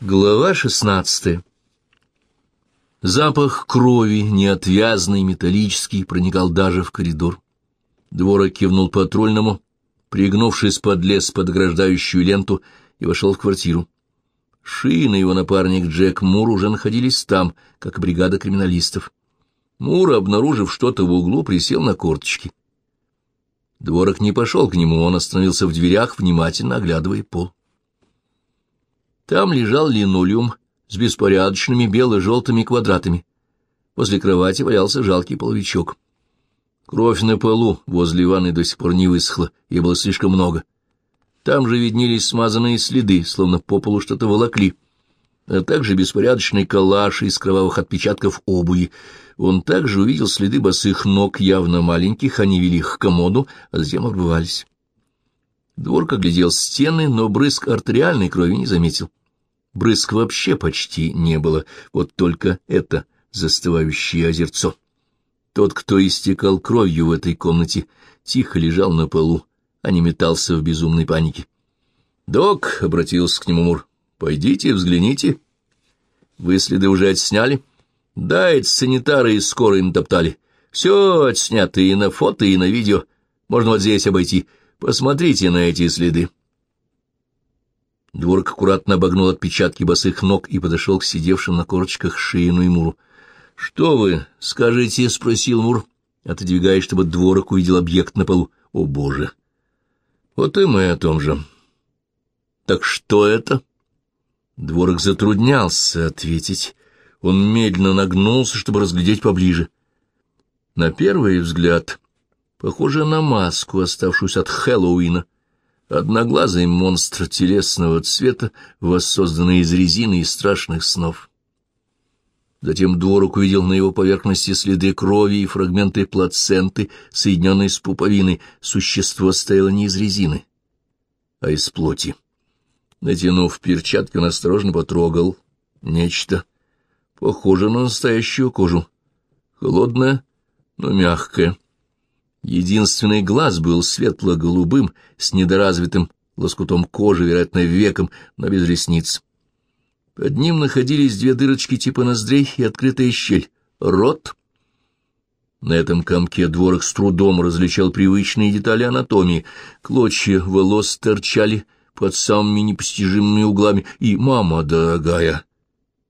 Глава шестнадцатая Запах крови, неотвязный, металлический, проникал даже в коридор. Дворок кивнул патрульному, пригнувшись под лес под ограждающую ленту, и вошел в квартиру. Шин и его напарник Джек Мур уже находились там, как бригада криминалистов. Мур, обнаружив что-то в углу, присел на корточки. Дворок не пошел к нему, он остановился в дверях, внимательно оглядывая пол. Там лежал линолеум с беспорядочными бело-желтыми квадратами. Возле кровати валялся жалкий половичок. Кровь на полу возле ванны до сих пор не высохла, ее было слишком много. Там же виднелись смазанные следы, словно по полу что-то волокли, а также беспорядочный коллаж из кровавых отпечатков обуви. Он также увидел следы босых ног, явно маленьких, они вели их к комоду, а затем обрывались. Дворка глядел стены, но брызг артериальной крови не заметил. Брызг вообще почти не было, вот только это застывающее озерцо. Тот, кто истекал кровью в этой комнате, тихо лежал на полу, а не метался в безумной панике. «Док», — обратился к нему Мур, — «пойдите, взгляните». «Вы следы уже отсняли?» «Да, эти санитары из скорой натоптали. Все отснято и на фото, и на видео. Можно вот здесь обойти. Посмотрите на эти следы». Дворк аккуратно обогнул отпечатки босых ног и подошел к сидевшим на корочках Шиину и Муру. — Что вы скажете? — спросил Мур, отодвигая, чтобы Дворок увидел объект на полу. — О, Боже! Вот и мы о том же. — Так что это? Дворок затруднялся ответить. Он медленно нагнулся, чтобы разглядеть поближе. На первый взгляд, похоже на маску, оставшуюся от Хэллоуина — Одноглазый монстр телесного цвета, воссозданный из резины и страшных снов. Затем Дворок увидел на его поверхности следы крови и фрагменты плаценты, соединенные с пуповиной. Существо стояло не из резины, а из плоти. Натянув перчатки, он осторожно потрогал нечто, похоже на настоящую кожу. Холодное, но мягкое. Единственный глаз был светло-голубым, с недоразвитым лоскутом кожи, вероятно, веком, но без ресниц. Под ним находились две дырочки типа ноздрей и открытая щель. Рот. На этом комке дворок с трудом различал привычные детали анатомии. Клочья волос торчали под самыми непостижимыми углами. И, мама дорогая,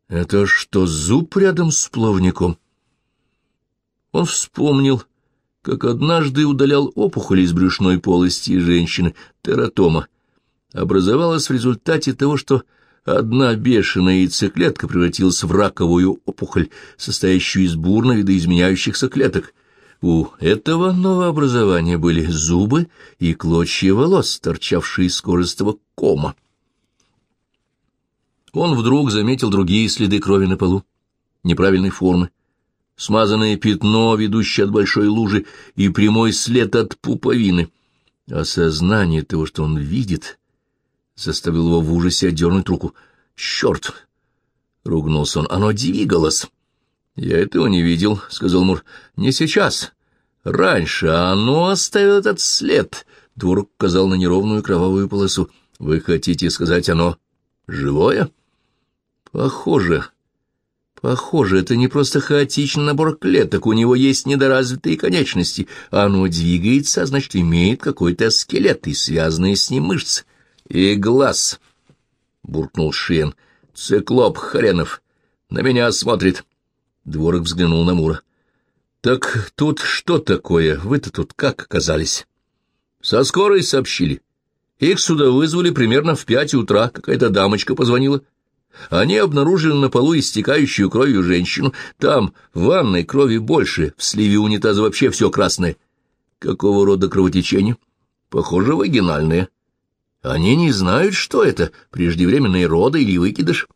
это что, зуб рядом с плавником? Он вспомнил как однажды удалял опухоль из брюшной полости женщины, тератома. Образовалась в результате того, что одна бешеная яйцеклетка превратилась в раковую опухоль, состоящую из бурно видоизменяющихся клеток. У этого новообразования были зубы и клочья волос, торчавшие из кожистого кома. Он вдруг заметил другие следы крови на полу, неправильной формы смазанное пятно, ведущее от большой лужи, и прямой след от пуповины. Осознание того, что он видит, заставил его в ужасе отдернуть руку. «Черт!» — ругнулся он. «Оно двигалось!» «Я этого не видел», — сказал Мур. «Не сейчас. Раньше оно оставило этот след». Двор указал на неровную кровавую полосу. «Вы хотите сказать, оно живое?» «Похоже», Похоже, это не просто хаотичный набор клеток, у него есть недоразвитые конечности. Оно двигается, а значит, имеет какой-то скелет и связанные с ним мышцы. И глаз, — буркнул Шиен, — циклоп хренов, на меня смотрит. Дворок взглянул на Мура. — Так тут что такое? Вы-то тут как оказались? — Со скорой сообщили. Их сюда вызвали примерно в пять утра. Какая-то дамочка позвонила. — они обнаружили на полу истекающую кровью женщину. Там, в ванной, крови больше, в сливе унитаза вообще все красное. Какого рода кровотечение? Похоже, вагинальное. Они не знают, что это, преждевременные роды или выкидыш.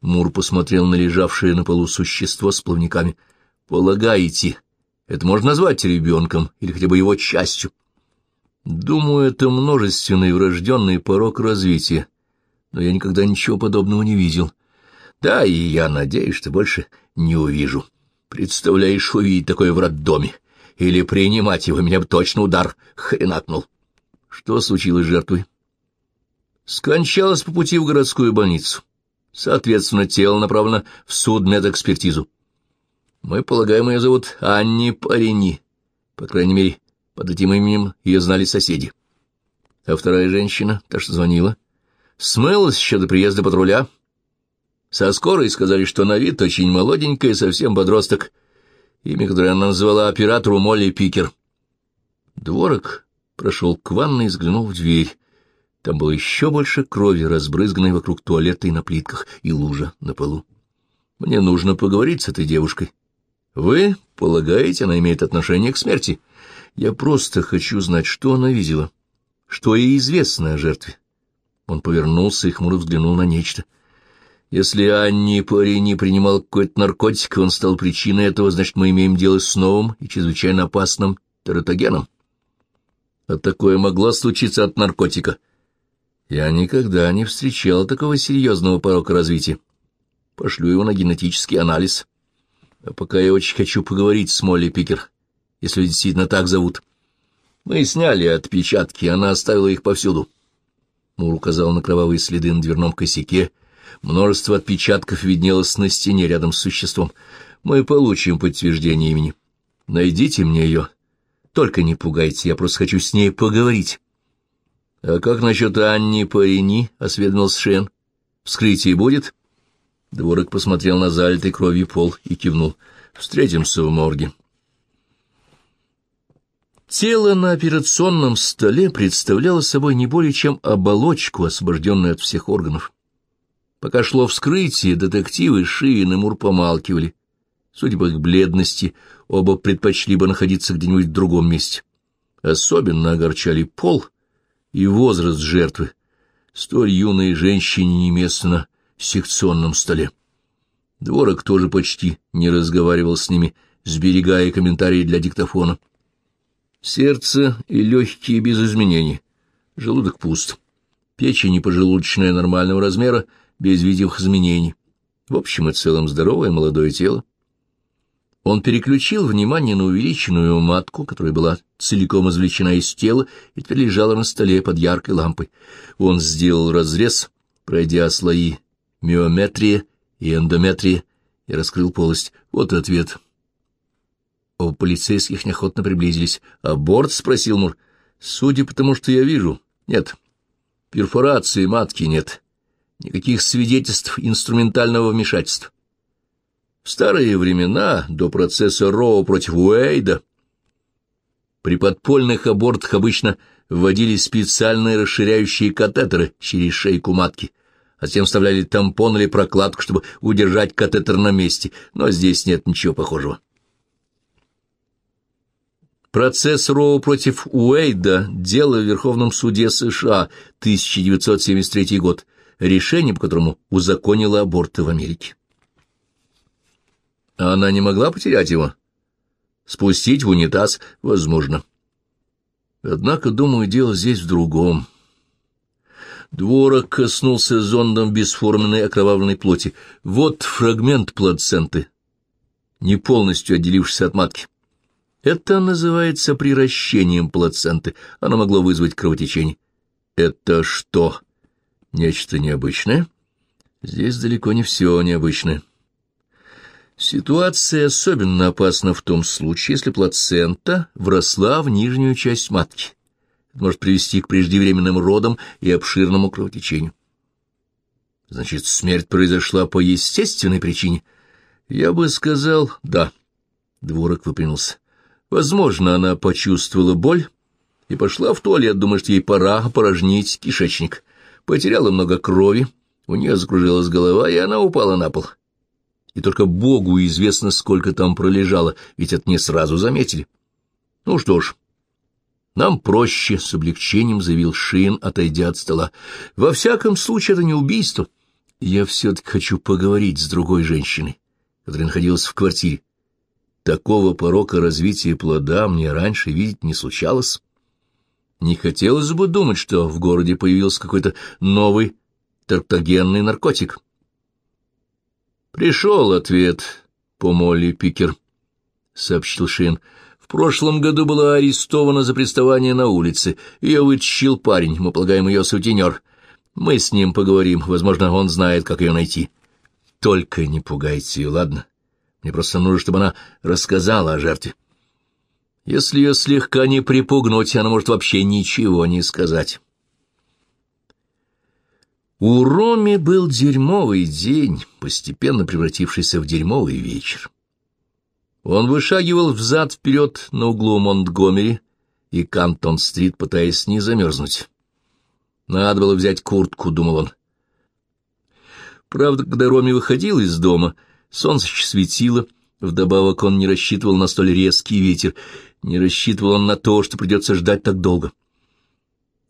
Мур посмотрел на лежавшее на полу существо с плавниками. «Полагаете, это можно назвать ребенком или хотя бы его частью?» «Думаю, это множественный врожденный порог развития но я никогда ничего подобного не видел. Да, и я надеюсь, что больше не увижу. Представляешь, увидеть такое в роддоме. Или принимать его, меня бы точно удар хренакнул. Что случилось с жертвой? Скончалась по пути в городскую больницу. Соответственно, тело направлено в судмедэкспертизу. Мы полагаем, ее зовут Анни Парини. По крайней мере, под этим именем ее знали соседи. А вторая женщина, та, что звонила, смылась еще до приезда патруля. Со скорой сказали, что на вид очень молоденькая, совсем подросток. Имя, которое она назвала оператору Молли Пикер. Дворок прошел к ванной и взглянул в дверь. Там было еще больше крови, разбрызганной вокруг туалета и на плитках, и лужа на полу. Мне нужно поговорить с этой девушкой. Вы полагаете, она имеет отношение к смерти? Я просто хочу знать, что она видела, что ей известно о жертве. Он повернулся и хмуро взглянул на нечто. Если Анни парень не принимал какой-то наркотик, он стал причиной этого, значит, мы имеем дело с новым и чрезвычайно опасным тератогеном. А такое могло случиться от наркотика. Я никогда не встречал такого серьезного порока развития. Пошлю его на генетический анализ. А пока я очень хочу поговорить с Молли Пикер, если действительно так зовут. Мы сняли отпечатки, она оставила их повсюду. Мур указал на кровавые следы на дверном косяке. Множество отпечатков виднелось на стене рядом с существом. Мы получим подтверждение имени. Найдите мне ее. Только не пугайте, я просто хочу с ней поговорить. — А как насчет Анни Парини? — осведомился Шен. — Вскрытие будет? Дворок посмотрел на залитый кровью пол и кивнул. — Встретимся в морге. Тело на операционном столе представляло собой не более чем оболочку, освобожденную от всех органов. Пока шло вскрытие, детективы Шиин и Мур помалкивали. Судя по их бледности, оба предпочли бы находиться где-нибудь в другом месте. Особенно огорчали пол и возраст жертвы. Столь юной женщине не место на секционном столе. Дворок тоже почти не разговаривал с ними, сберегая комментарии для диктофона. Сердце и легкие без изменений. Желудок пуст. Печень и поджелудочная нормального размера, без видимых изменений. В общем и целом здоровое молодое тело. Он переключил внимание на увеличенную матку, которая была целиком извлечена из тела и теперь лежала на столе под яркой лампой. Он сделал разрез, пройдя слои миометрия и эндометрия, и раскрыл полость. Вот ответ. Оба полицейских неохотно приблизились. «Аборт?» — спросил Мур. «Судя по тому, что я вижу, нет. Перфорации матки нет. Никаких свидетельств инструментального вмешательства. В старые времена, до процесса Роу против Уэйда, при подпольных абортах обычно вводили специальные расширяющие катетеры через шейку матки, а затем вставляли тампон или прокладку, чтобы удержать катетер на месте, но здесь нет ничего похожего. Процесс Роу против Уэйда – дело в Верховном суде США, 1973 год, решение, по которому узаконило аборты в Америке. А она не могла потерять его? Спустить в унитаз? Возможно. Однако, думаю, дело здесь в другом. Дворок коснулся зондом бесформенной окровавленной плоти. Вот фрагмент плаценты, не полностью отделившийся от матки. Это называется приращением плаценты. Оно могло вызвать кровотечение. Это что? Нечто необычное? Здесь далеко не все необычное. Ситуация особенно опасна в том случае, если плацента вросла в нижнюю часть матки. Это может привести к преждевременным родам и обширному кровотечению. Значит, смерть произошла по естественной причине? Я бы сказал, да. Дворок выпрямился. Возможно, она почувствовала боль и пошла в туалет, думая, что ей пора опорожнить кишечник. Потеряла много крови, у нее закружилась голова, и она упала на пол и только Богу известно, сколько там пролежало, ведь это не сразу заметили. Ну что ж, нам проще, — с облегчением заявил Шин, отойдя от стола. Во всяком случае, это не убийство. Я все-таки хочу поговорить с другой женщиной, которая находилась в квартире. Такого порока развития плода мне раньше видеть не случалось. Не хотелось бы думать, что в городе появился какой-то новый тертогенный наркотик. «Пришел ответ по Пикер», — сообщил Шин. «В прошлом году была арестована за приставание на улице. Ее вытащил парень, мы полагаем, ее сутенер. Мы с ним поговорим, возможно, он знает, как ее найти. Только не пугайте ее, ладно? Мне просто нужно, чтобы она рассказала о жертве. Если ее слегка не припугнуть, она может вообще ничего не сказать. У Роми был дерьмовый день, постепенно превратившийся в дерьмовый вечер. Он вышагивал взад-вперед на углу Монтгомери и Кантон-стрит, пытаясь не замерзнуть. Надо было взять куртку, — думал он. Правда, когда Роми выходил из дома, солнце светило, вдобавок он не рассчитывал на столь резкий ветер, не рассчитывал он на то, что придется ждать так долго.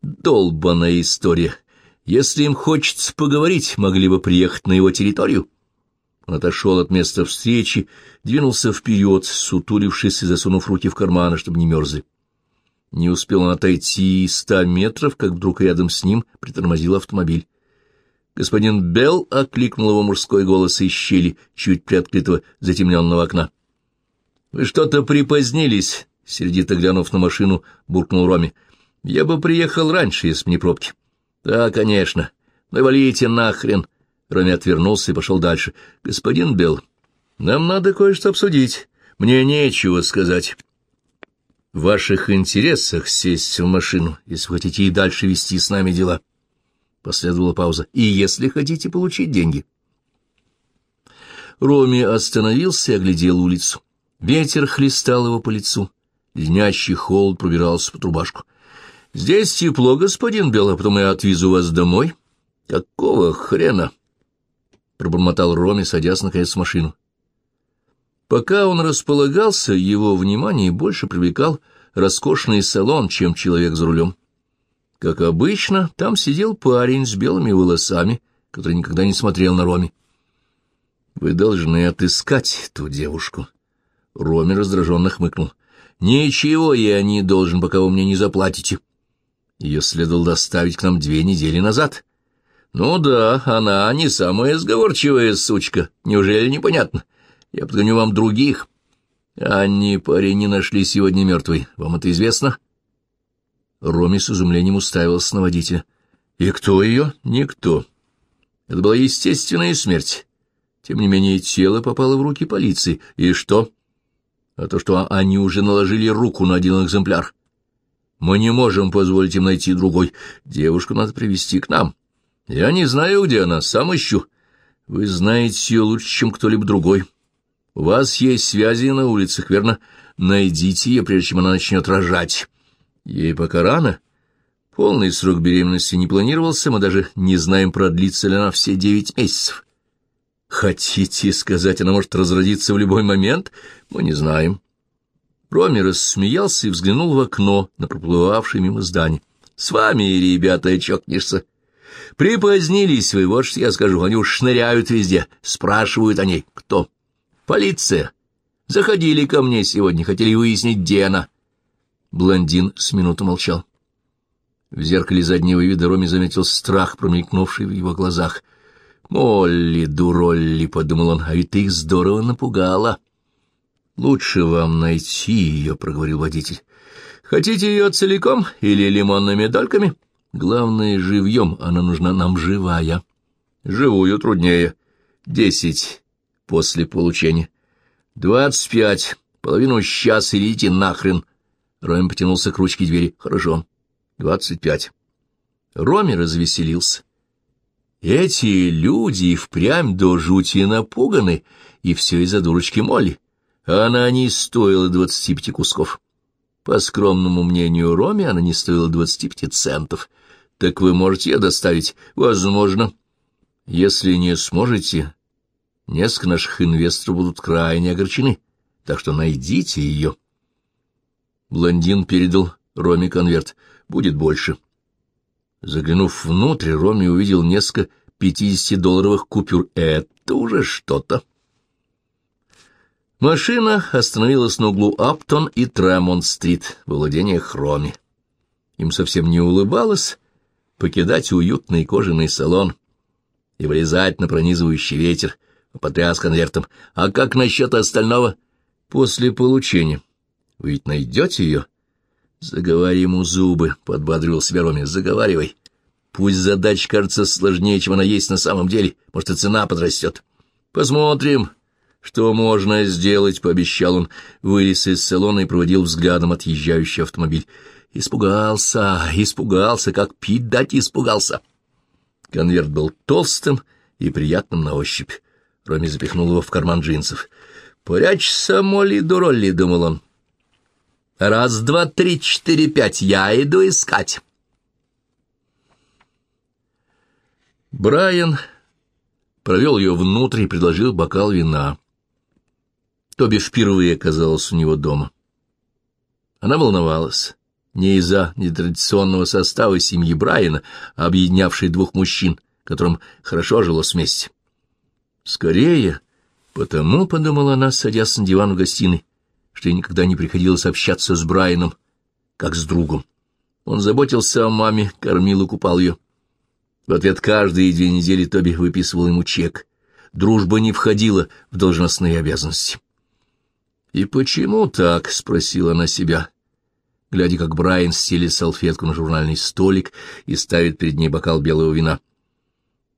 Долбаная история. Если им хочется поговорить, могли бы приехать на его территорию. Он отошел от места встречи, двинулся вперед, сутулившись и засунув руки в карманы, чтобы не мерзли. Не успел он отойти ста метров, как вдруг рядом с ним притормозил автомобиль. Господин Белл окликнул его мужской голос из щели, чуть приоткрытого затемненного окна. — Вы что-то припозднились, — сердито глянув на машину, буркнул Роми. — Я бы приехал раньше, если б не пробки. — Да, конечно. Ну валите нахрен. Роми отвернулся и пошел дальше. — Господин Белл, нам надо кое-что обсудить. Мне нечего сказать в ваших интересах сесть в машину, если хотите и дальше вести с нами дела. Последовала пауза. И если хотите получить деньги. Роми остановился и оглядел улицу. Ветер хлестал его по лицу. Леднящий холод пробирался под рубашку. — Здесь тепло, господин Белл, а потом я отвезу вас домой. — Какого хрена? — пробормотал Роми, садясь наконец в машину. Пока он располагался, его внимание больше привлекал роскошный салон, чем человек за рулем. Как обычно, там сидел парень с белыми волосами, который никогда не смотрел на Роме. «Вы должны отыскать ту девушку». Роме раздраженно хмыкнул. «Ничего я не должен, пока вы мне не заплатите. Ее следовало доставить к нам две недели назад». «Ну да, она не самая сговорчивая сучка. Неужели непонятно?» Я подгоню вам других. Анни парень не нашли сегодня мертвый. Вам это известно?» Роми с изумлением уставился на водителя. «И кто ее?» «Никто. Это была естественная смерть. Тем не менее, тело попало в руки полиции. И что?» «А то, что они уже наложили руку на один экземпляр. Мы не можем позволить им найти другой. Девушку надо привести к нам. Я не знаю, где она, сам ищу. Вы знаете ее лучше, чем кто-либо другой». У вас есть связи на улицах, верно? Найдите ее, прежде чем она начнет рожать. Ей пока рано. Полный срок беременности не планировался, мы даже не знаем, продлится ли она все девять месяцев. Хотите сказать, она может разродиться в любой момент? Мы не знаем. Роми рассмеялся и взглянул в окно на проплывавшее мимо здание. С вами, ребята, чокнешься. Припозднились вы, вот что я скажу. Они уж шныряют везде, спрашивают о ней. Кто? «Полиция! Заходили ко мне сегодня, хотели выяснить, где она». Блондин с минуту молчал. В зеркале заднего вида Роми заметил страх, промелькнувший в его глазах. «Молли, дуролли!» — подумал он, — «а ведь ты их здорово напугала». «Лучше вам найти ее», — проговорил водитель. «Хотите ее целиком или лимонными дольками?» «Главное, живьем, она нужна нам живая». «Живую труднее. Десять после получения. «Двадцать пять. Половину часа идите нахрен!» Роме потянулся к ручке двери. «Хорошо. Двадцать пять». Роме развеселился. Эти люди впрямь до жути напуганы, и все из-за дурочки Молли. Она не стоила двадцати пяти кусков. По скромному мнению Роме, она не стоила двадцати пяти центов. Так вы можете ее доставить? Возможно. Если не сможете, Несколько наших инвесторов будут крайне огорчены, так что найдите ее. Блондин передал Роме конверт. Будет больше. Заглянув внутрь, Роме увидел несколько пятидесятидолларовых купюр. Это уже что-то. Машина остановилась на углу Аптон и Тремонт-стрит, во владениях Роми. Им совсем не улыбалось покидать уютный кожаный салон и вылезать на пронизывающий ветер, потряс конвертом. «А как насчет остального?» «После получения. Вы ведь найдете ее?» «Заговори ему зубы», — подбодрил себя Роме. «Заговаривай». Пусть задача кажется сложнее, чем она есть на самом деле. Может, и цена подрастет. Посмотрим, что можно сделать, — пообещал он, вылез из салона и проводил взглядом отъезжающий автомобиль. Испугался, испугался, как пить дать испугался. Конверт был толстым и приятным на ощупь. Роми запихнул его в карман джинсов. «Прячься, Молли, дуролли», — думал он. «Раз, два, три, четыре, пять. Я иду искать». Брайан провел ее внутрь и предложил бокал вина. Тоби впервые оказалась у него дома. Она волновалась не из-за нетрадиционного состава семьи Брайана, объединявшей двух мужчин, которым хорошо жилось вместе. Скорее, потому, — подумала она, садясь на диван в гостиной, что ей никогда не приходилось общаться с Брайаном, как с другом. Он заботился о маме, кормил и купал ее. В ответ каждые две недели Тоби выписывал ему чек. Дружба не входила в должностные обязанности. «И почему так?» — спросила она себя, глядя, как Брайан стелит салфетку на журнальный столик и ставит перед ней бокал белого вина.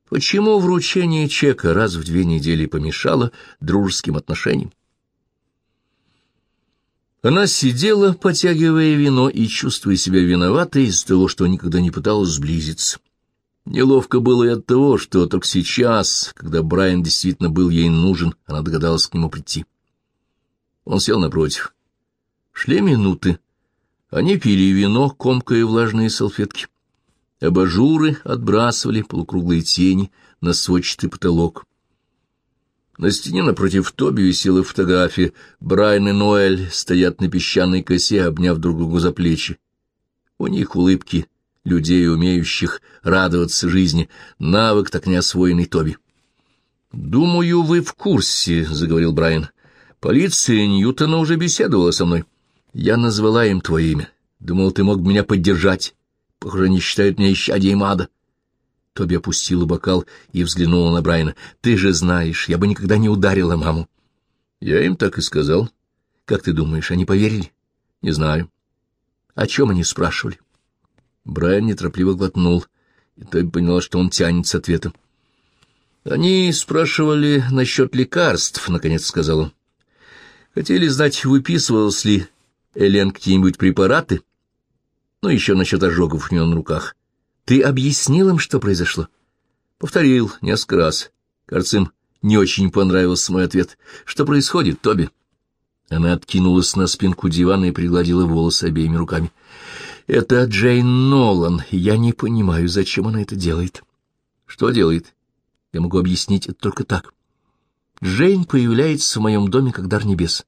Почему вручение чека раз в две недели помешало дружеским отношениям? Она сидела, потягивая вино и чувствуя себя виноватой из-за того, что никогда не пыталась сблизиться. Неловко было и от того, что только сейчас, когда Брайан действительно был ей нужен, она догадалась к нему прийти. Он сел напротив. Шли минуты. Они пили вино, комкая влажные салфетки. Абажуры отбрасывали полукруглые тени на сводчатый потолок. На стене напротив Тоби висела фотография. Брайан и Ноэль стоят на песчаной косе, обняв друг друга за плечи. У них улыбки людей, умеющих радоваться жизни, навык так не освоенный Тоби. «Думаю, вы в курсе», — заговорил Брайан. «Полиция Ньютона уже беседовала со мной. Я назвала им твое имя. Думал, ты мог меня поддержать. Похоже, они считают меня исчадием ада». Тоби опустила бокал и взглянула на Брайана. «Ты же знаешь, я бы никогда не ударила маму». «Я им так и сказал». «Как ты думаешь, они поверили?» «Не знаю». «О чем они спрашивали?» Брайан неторопливо глотнул, и Тоби поняла, что он тянет с ответом. «Они спрашивали насчет лекарств», — наконец сказал он. «Хотели знать, выписывалось ли Элен какие-нибудь препараты? Ну, еще насчет ожогов у нее на руках. Ты объяснил им, что произошло?» Повторил несколько раз. Им не очень понравился мой ответ. «Что происходит, Тоби?» Она откинулась на спинку дивана и пригладила волосы обеими руками. Это Джейн Нолан, я не понимаю, зачем она это делает. Что делает? Я могу объяснить это только так. Джейн появляется в моем доме как дар небес.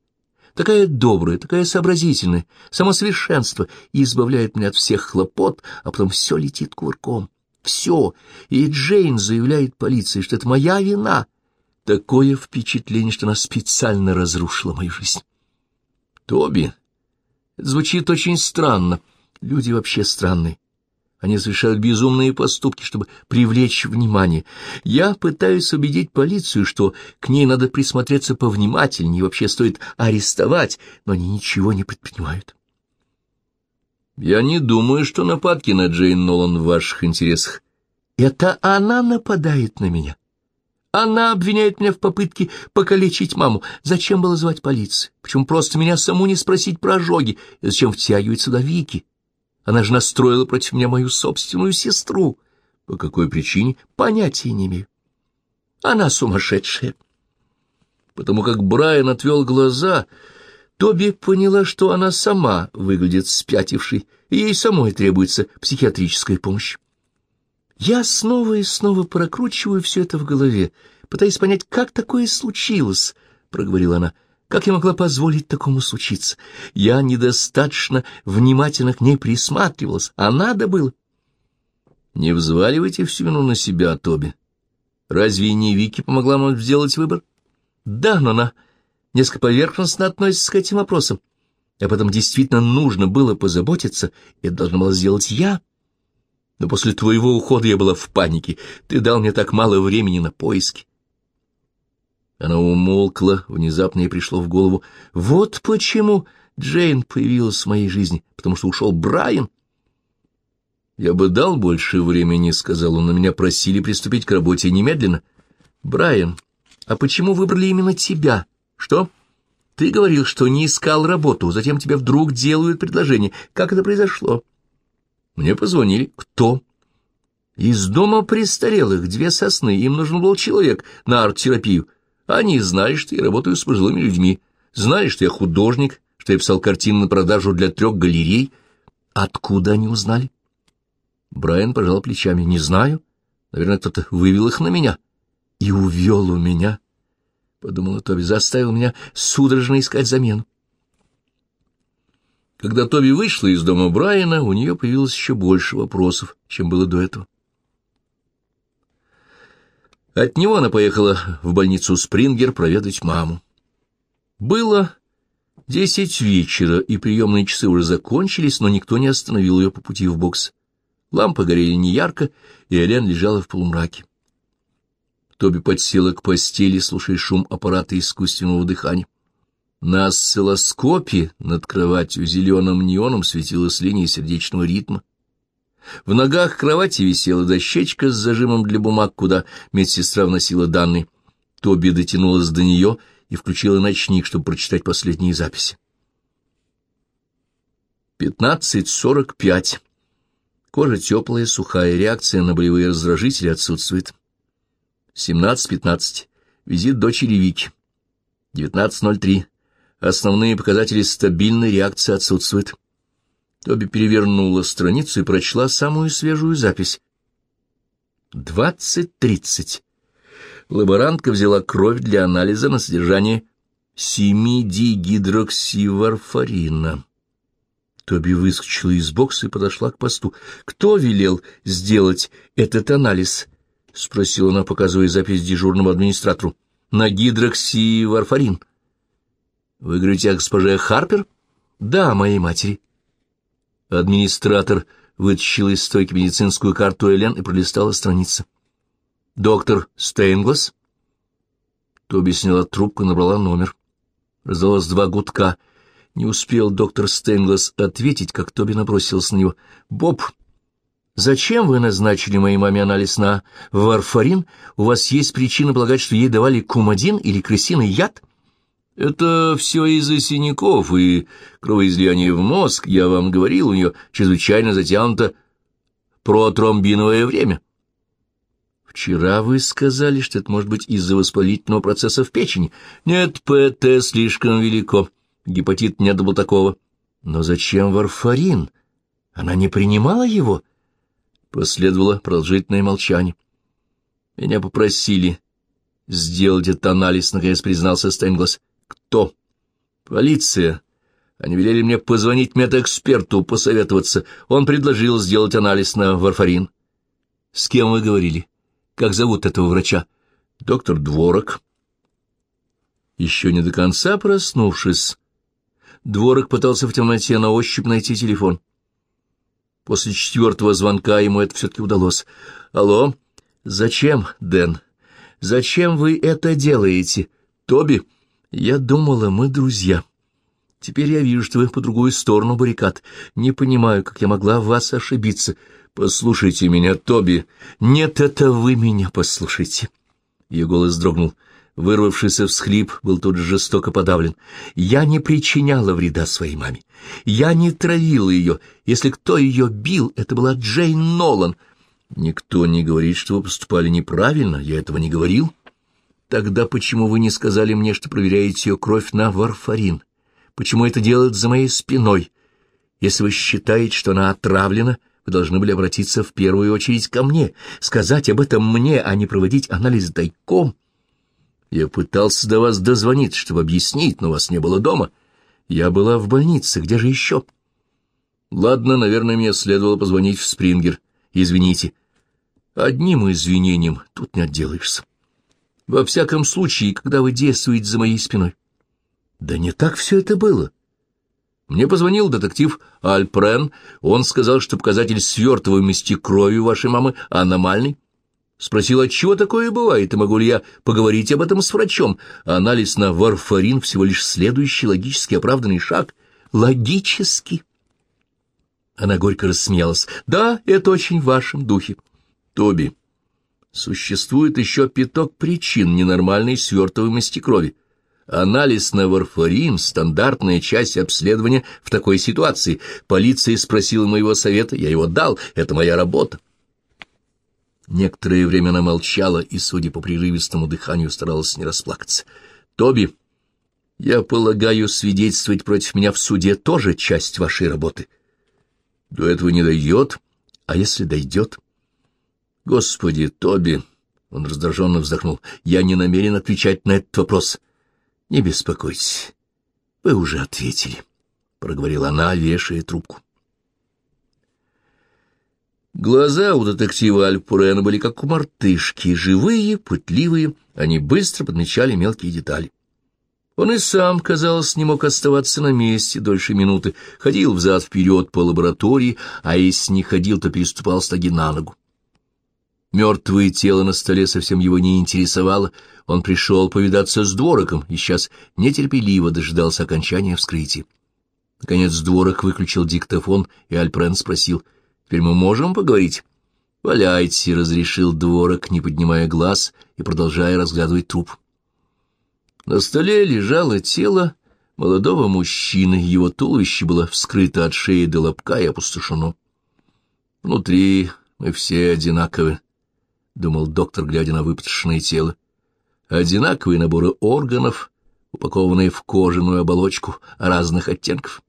Такая добрая, такая сообразительная, самосовершенство, и избавляет меня от всех хлопот, а потом все летит кувырком. Все. И Джейн заявляет полиции, что это моя вина. Такое впечатление, что она специально разрушила мою жизнь. Тоби, звучит очень странно. Люди вообще странные. Они совершают безумные поступки, чтобы привлечь внимание. Я пытаюсь убедить полицию, что к ней надо присмотреться повнимательнее, вообще стоит арестовать, но они ничего не предпринимают. Я не думаю, что нападки на Джейн Нолан в ваших интересах. Это она нападает на меня. Она обвиняет меня в попытке покалечить маму. Зачем было звать полицию? Почему просто меня саму не спросить про ожоги? И зачем втягивать сюда Вики? Она же настроила против меня мою собственную сестру. По какой причине? Понятия не имею. Она сумасшедшая. Потому как Брайан отвел глаза, Тоби поняла, что она сама выглядит спятившей, и ей самой требуется психиатрическая помощь. Я снова и снова прокручиваю все это в голове, пытаясь понять, как такое случилось, — проговорила она. Как я могла позволить такому случиться? Я недостаточно внимательно к ней присматривалась, а надо было. Не взваливайте всю вину на себя, Тоби. Разве не Вики помогла вам сделать выбор? Да, но она несколько поверхностно относится к этим вопросам. А потом действительно нужно было позаботиться, это должна была сделать я. Но после твоего ухода я была в панике. Ты дал мне так мало времени на поиски. Она умолкла, внезапно ей пришло в голову. Вот почему Джейн появилась в моей жизни, потому что ушел Брайан. Я бы дал больше времени, — сказал он, — но меня просили приступить к работе немедленно. Брайан, а почему выбрали именно тебя? Что? Ты говорил, что не искал работу, затем тебе вдруг делают предложение. Как это произошло? Мне позвонили. Кто? Из дома престарелых, две сосны, им нужен был человек на арт-терапию. Они знали, что я работаю с пожилыми людьми, знали, что я художник, что я писал картины на продажу для трех галерей. Откуда они узнали? Брайан пожал плечами. Не знаю. Наверное, кто-то вывел их на меня. И увел у меня. Подумала Тоби, заставил меня судорожно искать замену. Когда Тоби вышла из дома Брайана, у нее появилось еще больше вопросов, чем было до этого. От него она поехала в больницу Спрингер проведать маму. Было десять вечера, и приемные часы уже закончились, но никто не остановил ее по пути в бокс. Лампы горели неярко, и Элен лежала в полумраке. Тоби подсела к постели, слушая шум аппарата искусственного дыхания. На осциллоскопе над кроватью зеленым неоном светилась линия сердечного ритма. В ногах кровати висела дощечка с зажимом для бумаг, куда медсестра вносила данные. Тоби дотянулась до нее и включила ночник, чтобы прочитать последние записи. Пятнадцать сорок пять. Кожа теплая, сухая, реакция на болевые раздражители отсутствует. Семнадцать пятнадцать. Визит дочери Вики. Девятнадцать ноль три. Основные показатели стабильной реакции отсутствуют. Тоби перевернула страницу и прочла самую свежую запись. Двадцать тридцать. Лаборантка взяла кровь для анализа на содержание 7-дигидроксиварфарина. Тоби выскочила из бокса и подошла к посту. «Кто велел сделать этот анализ?» — спросила она, показывая запись дежурному администратору. «На гидроксиварфарин». «Вы говорите о госпоже Харпер?» «Да, моей матери». Администратор вытащил из стойки медицинскую карту Элен и пролистала страницы. «Доктор Стейнглас?» Тоби сняла трубку и набрала номер. Раздалось два гудка. Не успел доктор Стейнглас ответить, как Тоби набросился на него. «Боб, зачем вы назначили моей маме анализ на варфарин? У вас есть причина полагать, что ей давали кумадин или крысиный яд?» Это все из-за синяков и кровоизлияния в мозг, я вам говорил, у нее чрезвычайно затянуто протромбиновое время. Вчера вы сказали, что это может быть из-за воспалительного процесса в печени. Нет, ПТ слишком велико, гепатит нет было такого. Но зачем варфарин? Она не принимала его? Последовало продолжительное молчание. Меня попросили сделать этот анализ, наконец признался Стенглас. Кто? Полиция. Они велели мне позвонить медэксперту, посоветоваться. Он предложил сделать анализ на варфарин. С кем вы говорили? Как зовут этого врача? Доктор Дворок. Еще не до конца проснувшись, Дворок пытался в темноте на ощупь найти телефон. После четвертого звонка ему это все-таки удалось. «Алло? Зачем, Дэн? Зачем вы это делаете? Тоби?» Я думала, мы друзья. Теперь я вижу, что вы по другую сторону баррикад. Не понимаю, как я могла в вас ошибиться. Послушайте меня, Тоби. Нет, это вы меня послушайте. Ее голос дрогнул. Вырвавшийся всхлип был тут же жестоко подавлен. Я не причиняла вреда своей маме. Я не травила ее. Если кто ее бил, это была Джейн Нолан. Никто не говорит, что вы поступали неправильно. Я этого не говорил. Тогда почему вы не сказали мне, что проверяете ее кровь на варфарин? Почему это делают за моей спиной? Если вы считаете, что она отравлена, вы должны были обратиться в первую очередь ко мне, сказать об этом мне, а не проводить анализ тайком. Я пытался до вас дозвониться, чтобы объяснить, но вас не было дома. Я была в больнице, где же еще? Ладно, наверное, мне следовало позвонить в Спрингер. Извините. Одним извинением тут не отделаешься. Во всяком случае, когда вы действуете за моей спиной. Да не так все это было. Мне позвонил детектив Альпрен. Он сказал, что показатель свертываемости крови вашей мамы аномальный. Спросил, отчего такое бывает, и могу ли я поговорить об этом с врачом. Анализ на варфарин всего лишь следующий логически оправданный шаг. Логически. Она горько рассмеялась. «Да, это очень в вашем духе». «Тоби, существует еще пяток причин ненормальной свертываемости крови. Анализ на варфарин — стандартная часть обследования в такой ситуации. Полиция спросила моего совета, я его дал, это моя работа». Некоторое время она молчала и, судя по прерывистому дыханию, старалась не расплакаться. «Тоби, я полагаю, свидетельствовать против меня в суде тоже часть вашей работы». До этого не дойдет, а если дойдет? Господи, Тоби, он раздраженно вздохнул, я не намерен отвечать на этот вопрос. Не беспокойтесь, вы уже ответили, проговорила она, вешая трубку. Глаза у детектива Альпурена были как у мартышки, живые, пытливые, они быстро подмечали мелкие детали. Он и сам, казалось, не мог оставаться на месте дольше минуты, ходил взад-вперед по лаборатории, а если не ходил, то переступал с ноги на ногу. Мертвое тело на столе совсем его не интересовало, он пришел повидаться с двороком и сейчас нетерпеливо дожидался окончания вскрытия. Наконец дворок выключил диктофон, и Альпрен спросил, «Теперь мы можем поговорить?» «Валяйте», — разрешил дворок, не поднимая глаз и продолжая разглядывать труп. На столе лежало тело молодого мужчины, его туловище было вскрыто от шеи до лобка и опустошено. «Внутри мы все одинаковы», — думал доктор, глядя на выпотрошенное тело. «Одинаковые наборы органов, упакованные в кожаную оболочку разных оттенков».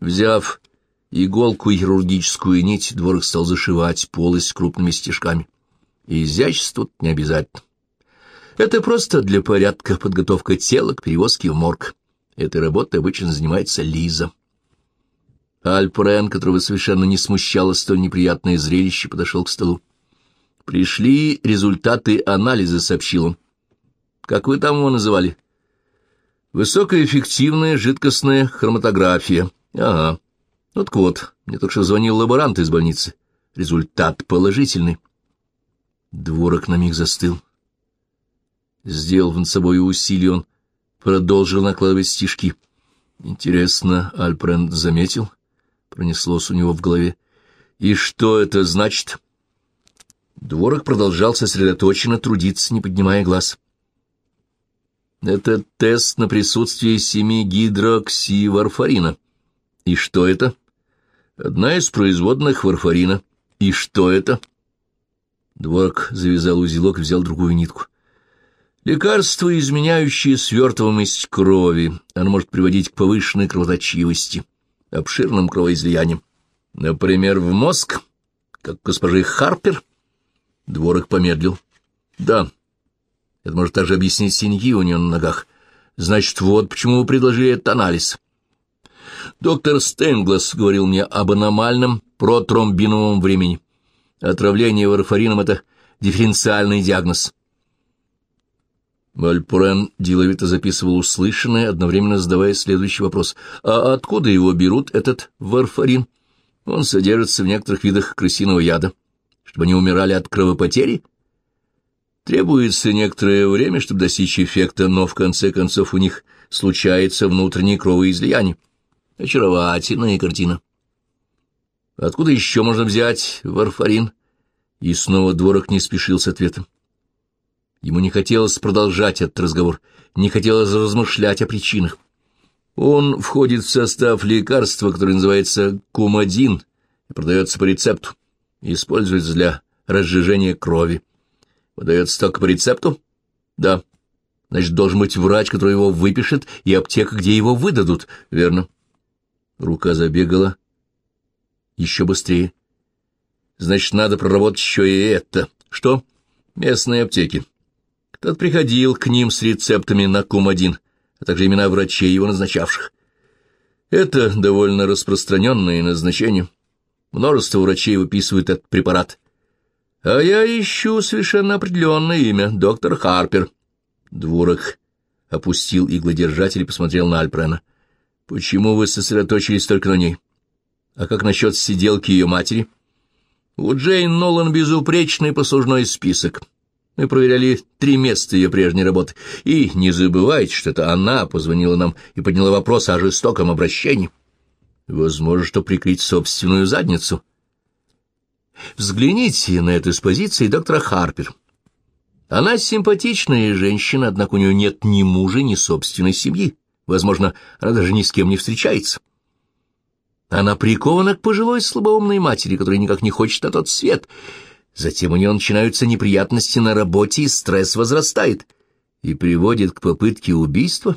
Взяв иголку и хирургическую нить, дворок стал зашивать полость крупными стежками. Изящество тут не обязательно. Это просто для порядка подготовка тела к перевозке в морг. Этой работой обычно занимается Лиза. Альпрен, которого совершенно не смущало столь неприятное зрелище, подошел к столу. «Пришли результаты анализа», — сообщил он. «Как вы там его называли?» «Высокоэффективная жидкостная хроматография». «Ага. Так вот, мне только что звонил лаборант из больницы. Результат положительный». Дворок на миг застыл. Сделав над собой усилие, он продолжил накладывать стишки. Интересно, Альпренд заметил? Пронеслось у него в голове. И что это значит? Дворок продолжал сосредоточенно трудиться, не поднимая глаз. Это тест на присутствие семи гидроксиварфарина. И что это? Одна из производных варфарина. И что это? Дворок завязал узелок и взял другую нитку. Лекарство, изменяющее свертываемость крови, оно может приводить к повышенной кровоточивости, обширным кровоизлияниям. Например, в мозг, как госпожи Харпер. Дворок помедлил. Да, это может также объяснить синяки у нее на ногах. Значит, вот почему вы предложили этот анализ. Доктор Стенглас говорил мне об аномальном протромбиновом времени. Отравление варфарином — это дифференциальный диагноз. Мальпурен деловито записывал услышанное, одновременно задавая следующий вопрос. «А откуда его берут, этот варфарин? Он содержится в некоторых видах крысиного яда. Чтобы они умирали от кровопотери?» Требуется некоторое время, чтобы достичь эффекта, но в конце концов у них случается внутреннее кровоизлияние. Очаровательная картина. Откуда еще можно взять варфарин? И снова Дворок не спешил с ответом. Ему не хотелось продолжать этот разговор, не хотелось размышлять о причинах. Он входит в состав лекарства, которое называется кумадин, и продается по рецепту, используется для разжижения крови. Выдается только по рецепту? Да. Значит, должен быть врач, который его выпишет, и аптека, где его выдадут, верно? Рука забегала еще быстрее. Значит, надо проработать еще и это. Что? Местные аптеки. Тот приходил к ним с рецептами на кум-1, а также имена врачей, его назначавших. Это довольно распространенное назначение. Множество врачей выписывают этот препарат. А я ищу совершенно определенное имя — доктор Харпер. Дворок опустил иглодержатель и посмотрел на Альпрена. «Почему вы сосредоточились только на ней? А как насчет сиделки ее матери?» «У Джейн Нолан безупречный послужной список». Мы проверяли три места ее прежней работы. И не забывайте, что это она позвонила нам и подняла вопрос о жестоком обращении. Возможно, что прикрыть собственную задницу. Взгляните на эту с позиции доктора Харпер. Она симпатичная женщина, однако у нее нет ни мужа, ни собственной семьи. Возможно, она даже ни с кем не встречается. Она прикована к пожилой слабоумной матери, которая никак не хочет на тот свет. Затем у нее начинаются неприятности на работе, и стресс возрастает. И приводит к попытке убийства?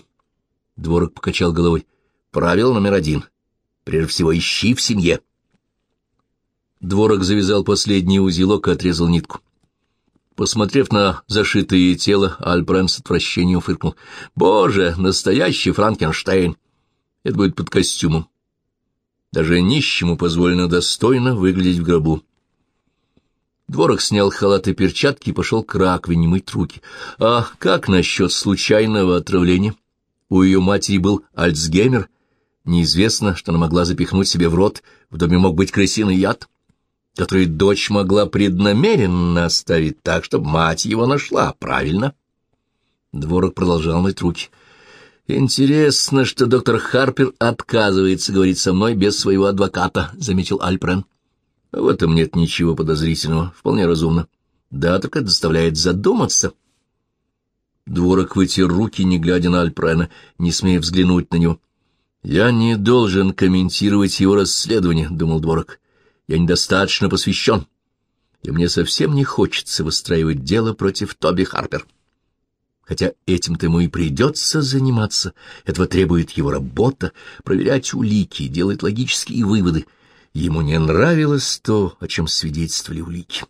Дворок покачал головой. Правило номер один. Прежде всего, ищи в семье. Дворок завязал последний узелок и отрезал нитку. Посмотрев на зашитое тело, Альбрен с отвращением фыркнул. «Боже, настоящий Франкенштейн! Это будет под костюмом. Даже нищему позволено достойно выглядеть в гробу». Дворок снял халат и перчатки и пошел к раковине мыть руки. «А как насчет случайного отравления? У ее матери был Альцгеймер. Неизвестно, что она могла запихнуть себе в рот. В доме мог быть крысиный яд» который дочь могла преднамеренно оставить так, чтобы мать его нашла, правильно? Дворок продолжал мыть руки. «Интересно, что доктор Харпер отказывается говорить со мной без своего адвоката», — заметил Альпрен. «В этом нет ничего подозрительного, вполне разумно. Да, только доставляет задуматься». Дворок вытер руки, не глядя на Альпрена, не смея взглянуть на него. «Я не должен комментировать его расследование», — думал Дворок. Я недостаточно посвящен, и мне совсем не хочется выстраивать дело против Тоби Харпер. Хотя этим-то ему и придется заниматься, этого требует его работа, проверять улики, делать логические выводы. Ему не нравилось то, о чем свидетельствовали улики.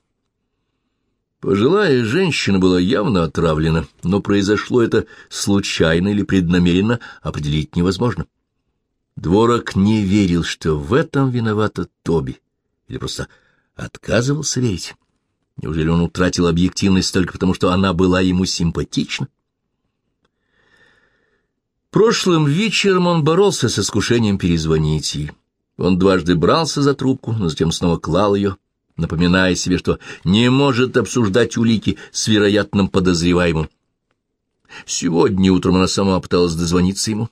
Пожилая женщина была явно отравлена, но произошло это случайно или преднамеренно, определить невозможно. Дворок не верил, что в этом виновата Тоби или просто отказывался верить? Неужели он утратил объективность только потому, что она была ему симпатична? Прошлым вечером он боролся с искушением перезвонить ей. Он дважды брался за трубку, но затем снова клал ее, напоминая себе, что не может обсуждать улики с вероятным подозреваемым. Сегодня утром она сама пыталась дозвониться ему.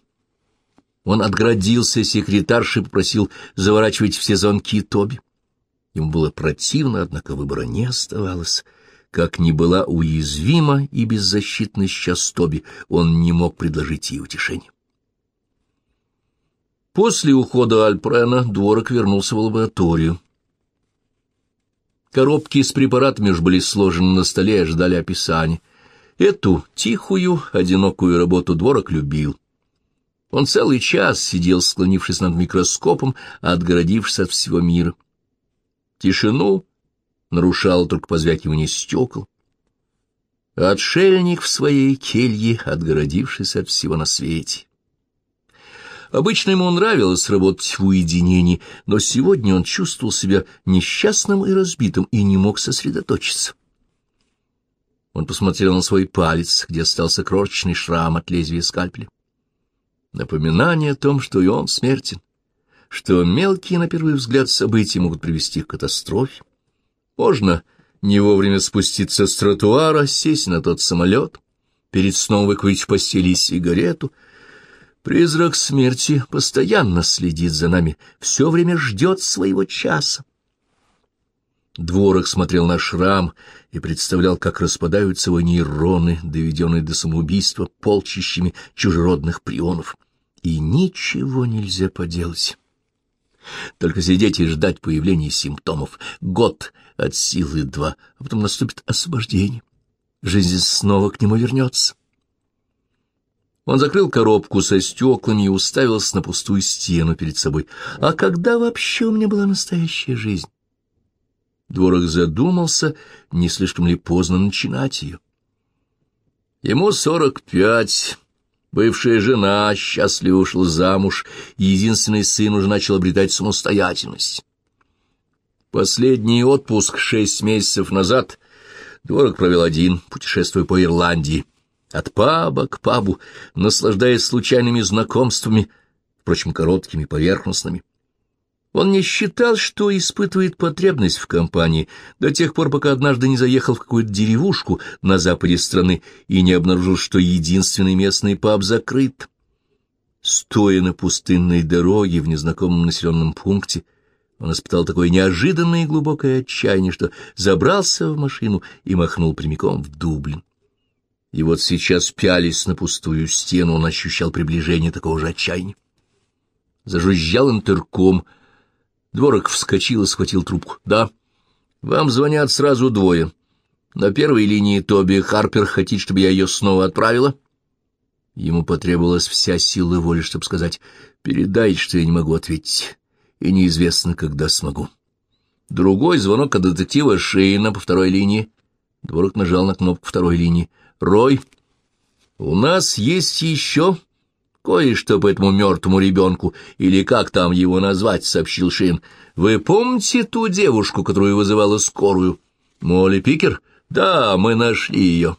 Он отградился секретарши и попросил заворачивать все звонки Тоби. Ему было противно, однако выбора не оставалось. Как ни была уязвима и беззащитна сейчас Тоби, он не мог предложить ей утешение. После ухода Альпрена Дворок вернулся в лабораторию. Коробки с препаратами уж были сложены на столе и ожидали описания. Эту тихую, одинокую работу Дворок любил. Он целый час сидел, склонившись над микроскопом, отгородившись от всего мира. Тишину нарушало только позвякивание стекол. Отшельник в своей келье, отгородившись от всего на свете. Обычно ему нравилось работать в уединении, но сегодня он чувствовал себя несчастным и разбитым и не мог сосредоточиться. Он посмотрел на свой палец, где остался крошечный шрам от лезвия скальпеля. Напоминание о том, что и он смертен что мелкие, на первый взгляд, события могут привести к катастрофе. Можно не вовремя спуститься с тротуара, сесть на тот самолет, перед сном выкурить в постели сигарету. Призрак смерти постоянно следит за нами, все время ждет своего часа. Дворок смотрел на шрам и представлял, как распадаются его нейроны, доведенные до самоубийства полчищами чужеродных прионов. И ничего нельзя поделать. Только сидеть и ждать появления симптомов. Год от силы два, а потом наступит освобождение. Жизнь снова к нему вернется. Он закрыл коробку со стеклами и уставился на пустую стену перед собой. А когда вообще у меня была настоящая жизнь? Дворок задумался, не слишком ли поздно начинать ее. Ему сорок пять, Бывшая жена счастливо ушла замуж, и единственный сын уже начал обретать самостоятельность. Последний отпуск шесть месяцев назад Дворок провел один, путешествуя по Ирландии, от паба к пабу, наслаждаясь случайными знакомствами, впрочем, короткими, поверхностными. Он не считал, что испытывает потребность в компании до тех пор, пока однажды не заехал в какую-то деревушку на западе страны и не обнаружил, что единственный местный паб закрыт. Стоя на пустынной дороге в незнакомом населенном пункте, он испытал такое неожиданное и глубокое отчаяние, что забрался в машину и махнул прямиком в Дублин. И вот сейчас, пялись на пустую стену, он ощущал приближение такого же отчаяния. Зажужжал интерком. Дворок вскочил и схватил трубку. «Да, вам звонят сразу двое. На первой линии Тоби Харпер хотит, чтобы я ее снова отправила». Ему потребовалась вся сила воли, чтобы сказать «передайте, что я не могу ответить, и неизвестно, когда смогу». Другой звонок от детектива Шейна по второй линии. Дворок нажал на кнопку второй линии. «Рой, у нас есть еще кое-что по этому мертвому ребенку, или как там его назвать», — сообщил Шейн. «Вы помните ту девушку, которую вызывала скорую? Молли Пикер? Да, мы нашли ее».